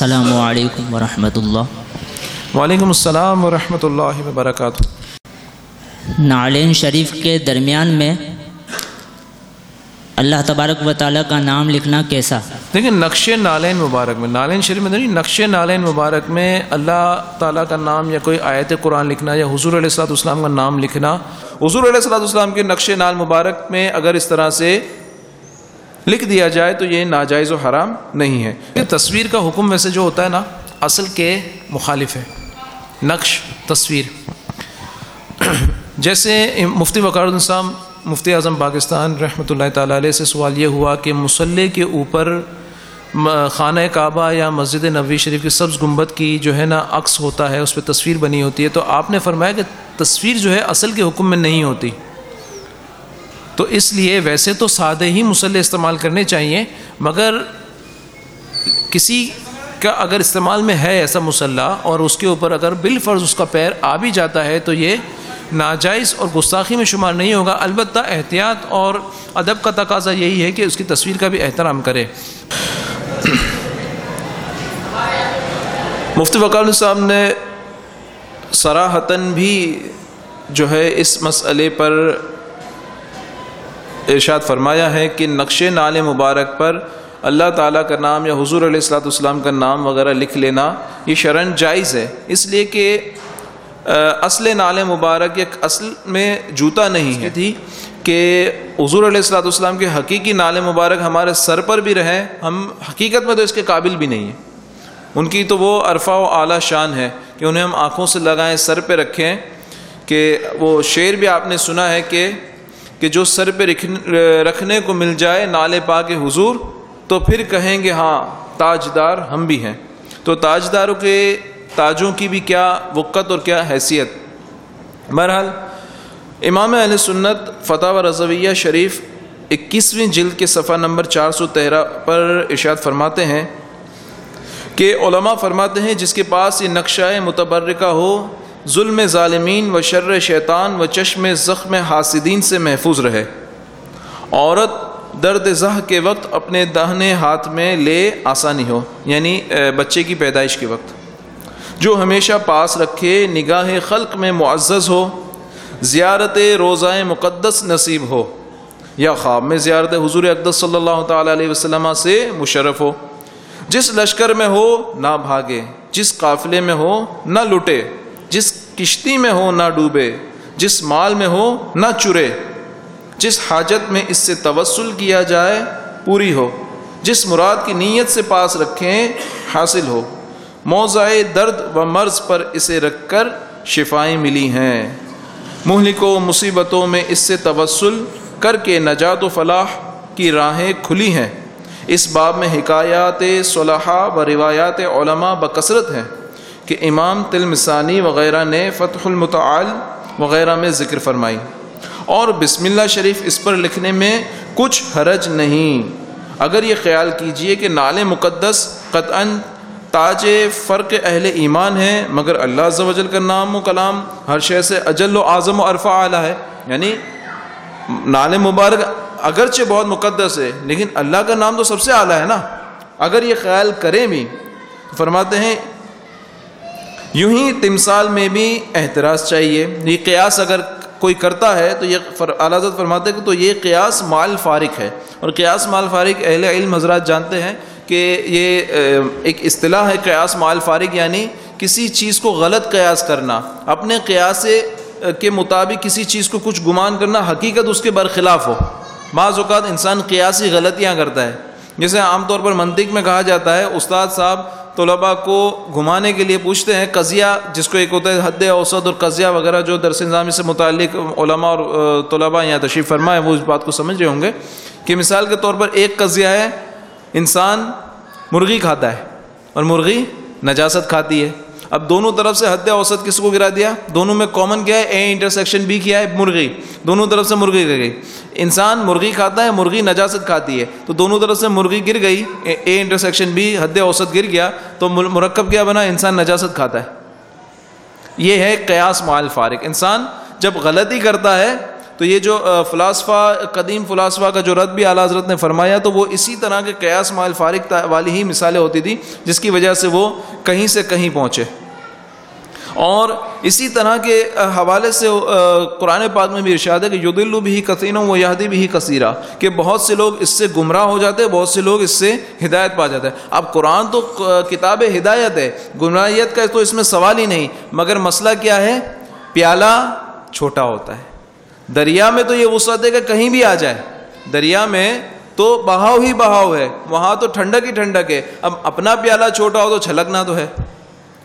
السلام علیکم ورحمۃ اللہ وعلیکم السلام ورحمۃ اللہ وبرکاتہ. نعلین شریف کے درمیان میں اللہ تبارک و تعالیٰ کا نام لکھنا کیسا؟ دیکھیں نقش نالین مبارک میں نالین شریف میں نہیں نقش نالین مبارک میں اللہ تعالیٰ کا نام یا کوئی آیت قرآن لکھنا یا حضور علیہ السلاۃ والسلام کا نام لکھنا۔ حضور علیہ السلاۃ والسلام کے نقش نال مبارک میں اگر اس طرح سے لکھ دیا جائے تو یہ ناجائز و حرام نہیں ہے۔ یہ تصویر کا حکم ویسے جو ہوتا ہے نا، اصل کے مخالف ہے۔ نقش، تصویر۔ جیسے مفتی وقار السلام مفتی اعظم پاکستان رحمۃ اللہ تعالیٰ علیہ سے سوال یہ ہوا کہ مسلح کے اوپر خانہ کعبہ یا مسجد نبوی شریف کی سبز گنبد کی جو ہے نا، عکس ہوتا ہے، اس پہ تصویر بنی ہوتی ہے، تو آپ نے فرمایا کہ تصویر جو ہے اصل کے حکم میں نہیں ہوتی۔ تو اس لیے ویسے تو سادے ہی مسلح استعمال کرنے چاہیے، مگر کسی کا اگر استعمال میں ہے ایسا مسلح اور اس کے اوپر اگر بالفرض اس کا پیر آ بھی جاتا ہے تو یہ ناجائز اور گستاخی میں شمار نہیں ہوگا۔ البتہ احتیاط اور ادب کا تقاضا یہی ہے کہ اس کی تصویر کا بھی احترام کرے۔ مفتی وکال صاحب نے سراہتاً بھی جو ہے اس مسئلے پر ارشاد فرمایا ہے کہ نقش نال مبارک پر اللہ تعالیٰ کا نام یا حضور علیہ السلاۃ والسلام کا نام وغیرہ لکھ لینا یہ شرن جائز ہے۔ اس لیے کہ اصل نال مبارک ایک اصل میں جوتا نہیں ہے۔ تھی کہ حضور علیہ السلاۃ والسلام کے حقیقی نال مبارک ہمارے سر پر بھی رہیں ہم حقیقت میں تو اس کے قابل بھی نہیں ہیں۔ ان کی تو وہ عرفہ و اعلیٰ شان ہے کہ انہیں ہم آنکھوں سے لگائیں سر پہ رکھیں کہ وہ شعر بھی آپ نے سنا ہے کہ کہ جو سر پہ رکھنے کو مل جائے نال پا کے حضور، تو پھر کہیں گے ہاں تاجدار ہم بھی ہیں۔ تو تاجداروں کے تاجوں کی بھی کیا وقت اور کیا حیثیت؟ بہرحال، امام علیہ سنت فتح و رضویہ شریف اکیسویں جلد کے صفحہ نمبر چار سو تیرہ پر ارشاد فرماتے ہیں کہ علماء فرماتے ہیں، جس کے پاس یہ نقشہ متبرکہ ہو ظلم ظالمین و شر شیطان و چشم زخم حاسدین سے محفوظ رہے۔ عورت درد زہ کے وقت اپنے دہنے ہاتھ میں لے آسانی ہو یعنی بچے کی پیدائش کے وقت۔ جو ہمیشہ پاس رکھے، نگاہ خلق میں معزز ہو، زیارت روزہ مقدس نصیب ہو، یا خواب میں زیارت حضور اقدس صلی اللہ تعالیٰ علیہ وسلم سے مشرف ہو۔ جس لشکر میں ہو، نہ بھاگے، جس قافلے میں ہو، نہ لٹے۔ جس کشتی میں ہو نہ ڈوبے، جس مال میں ہو نہ چرے، جس حاجت میں اس سے توسل کیا جائے پوری ہو، جس مراد کی نیت سے پاس رکھیں حاصل ہو۔ موضع درد و مرض پر اسے رکھ کر شفائیں ملی ہیں۔ مہلک و مصیبتوں میں اس سے توسل کر کے نجات و فلاح کی راہیں کھلی ہیں۔ اس باب میں حکایات صلاحہ و روایات علماء بکثرت ہیں۔ کہ امام تلمسانی وغیرہ نے فتح المتعال وغیرہ میں ذکر فرمائی اور بسم اللہ شریف اس پر لکھنے میں کچھ حرج نہیں۔ اگر یہ خیال کیجیے کہ نال مقدس قطعا تاج فرق اہل ایمان ہے مگر اللہ عز و جل کا نام و کلام ہر شے سے اجل و اعظم و عرفہ اعلیٰ ہے۔ یعنی نال مبارک اگرچہ بہت مقدس ہے، لیکن اللہ کا نام تو سب سے اعلیٰ ہے نا۔ اگر یہ خیال کریں بھی، فرماتے ہیں یوں ہی تمثال میں بھی احتراز چاہیے۔ یہ قیاس اگر کوئی کرتا ہے تو یہ اعلیٰ فرماتے ہیں کہ تو یہ قیاس مال فارق ہے۔ اور قیاس مال فارق اہل علم حضرات جانتے ہیں کہ یہ ایک اصطلاح ہے قیاس مال فارغ یعنی کسی چیز کو غلط قیاس کرنا، اپنے قیاس کے مطابق کسی چیز کو کچھ گمان کرنا حقیقت اس کے برخلاف ہو۔ بعض اوقات انسان قیاسی غلطیاں کرتا ہے۔ جیسے عام طور پر منطق میں کہا جاتا ہے، استاد صاحب طلباء کو گھمانے کے لیے پوچھتے ہیں، قضیہ جس کو ایک ہوتا ہے حد اوسط اور قضیہ وغیرہ جو درس نظامی سے متعلق علماء اور طلباء یہاں تشریف فرما ہے وہ اس بات کو سمجھ رہے ہوں گے کہ مثال کے طور پر ایک قضیہ ہے، انسان مرغی کھاتا ہے اور مرغی نجاست کھاتی ہے۔ اب دونوں طرف سے حد اوسط کس کو گرا دیا؟ دونوں میں کامن کیا ہے؟ اے انٹرسیکشن بی کیا ہے؟ مرغی. دونوں طرف سے مرغی گر گئی. انسان مرغی کھاتا ہے، مرغی نجاست کھاتی ہے. تو دونوں طرف سے مرغی گر گئی اے انٹرسیکشن بی حد اوسط گر گیا، تو مرکب کیا بنا؟ انسان نجاست کھاتا ہے. یہ ہے قیاس مال فارق. انسان جب غلطی کرتا ہے، تو یہ جو فلاسفہ، قدیم فلاسفہ کا جو رد بھی اعلیٰ حضرت نے فرمایا، تو وہ اسی طرح کے قیاس مال فارغ والی ہی مثالیں ہوتی تھیں جس کی وجہ سے وہ کہیں سے کہیں پہنچے. اور اسی طرح کے حوالے سے قرآن پاک میں بھی ارشاد ہے کہ یدل بھی کثین و یادی بھی کثیرہ کہ بہت سے لوگ اس سے گمراہ ہو جاتے ہیں، بہت سے لوگ اس سے ہدایت پا جاتے ہیں۔ اب قرآن تو کتاب ہدایت ہے، گمراہیت کا تو اس میں سوال ہی نہیں، مگر مسئلہ کیا ہے؟ پیالہ چھوٹا ہوتا ہے۔ دریا میں تو یہ وسعت ہے کہ کہیں بھی آ جائے۔ دریا میں تو بہاؤ ہی بہاؤ ہے، وہاں تو ٹھنڈک ہی ٹھنڈک ہے۔ اب اپنا پیالہ چھوٹا ہو تو چھلکنا تو ہے۔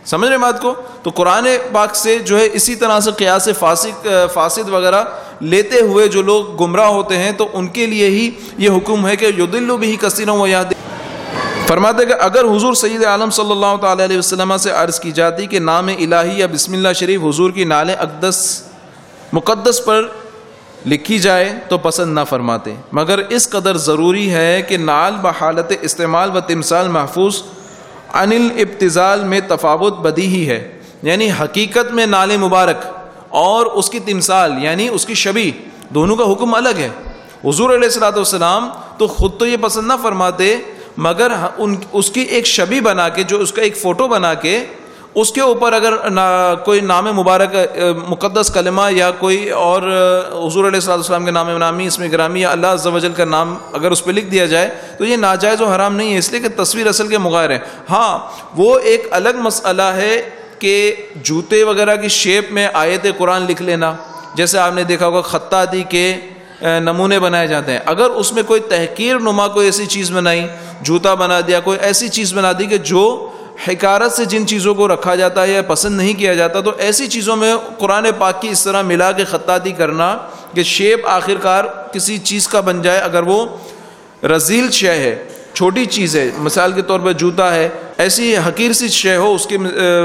سمجھ رہے بات کو؟ تو قرآن پاک سے جو ہے اسی طرح سے قیاس فاسق فاسد وغیرہ لیتے ہوئے جو لوگ گمراہ ہوتے ہیں تو ان کے لیے ہی یہ حکم ہے کہ یدل بھی کثیر و یاد فرماتے کہ اگر حضور سید عالم صلی اللہ تعالیٰ علیہ وسلم سے عرض کی جاتی کہ نام الہی یا بسم اللہ شریف حضور کی نال اقدس مقدس پر لکھی جائے تو پسند نہ فرماتے۔ مگر اس قدر ضروری ہے کہ نال بحالت استعمال و تمثال محفوظ انل ابتزال میں تفاوت بدی ہی ہے۔ یعنی حقیقت میں نال مبارک اور اس کی تمثال یعنی اس کی شبی، دونوں کا حکم الگ ہے۔ حضور علیہ السلاۃ والسلام تو خود تو یہ پسند نہ فرماتے، مگر ان، اس کی ایک شبی بنا کے، جو اس کا ایک فوٹو بنا کے اس کے اوپر اگر کوئی نام مبارک، مقدس کلمہ یا کوئی اور، حضور علیہ السلّۃ السلام کے نام نامی اس میں گرامی یا اللہ عز و جل کا نام اگر اس پہ لکھ دیا جائے تو یہ ناجائز و حرام نہیں ہے، اس لیے کہ تصویر اصل کے مغیر ہیں۔ ہاں وہ ایک الگ مسئلہ ہے کہ جوتے وغیرہ کی شیپ میں آیت قرآن لکھ لینا۔ جیسے آپ نے دیکھا ہوگا خطاطی کے نمونے بنائے جاتے ہیں۔ اگر اس میں کوئی تحقیر نما، کوئی ایسی چیز بنائی، جوتا بنا دیا، کوئی ایسی چیز بنا دی کہ جو حکارت سے جن چیزوں کو رکھا جاتا ہے یا پسند نہیں کیا جاتا، تو ایسی چیزوں میں قرآن پاک کی اس طرح ملا کے خطاطی کرنا کہ شیپ آخر کار کسی چیز کا بن جائے، اگر وہ رزیل شے ہے، چھوٹی چیز ہے، مثال کے طور پہ جوتا ہے، ایسی حقیر سی شے ہو، اس کے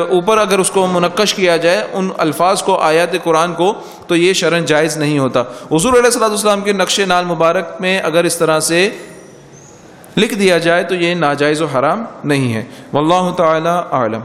اوپر اگر اس کو منقش کیا جائے ان الفاظ کو، آیات قرآن کو، تو یہ شرن جائز نہیں ہوتا۔ حضور علیہ صلاح السلام کے نقش نال مبارک میں اگر اس طرح سے لکھ دیا جائے تو یہ ناجائز و حرام نہیں ہے۔ واللہ تعالی عالم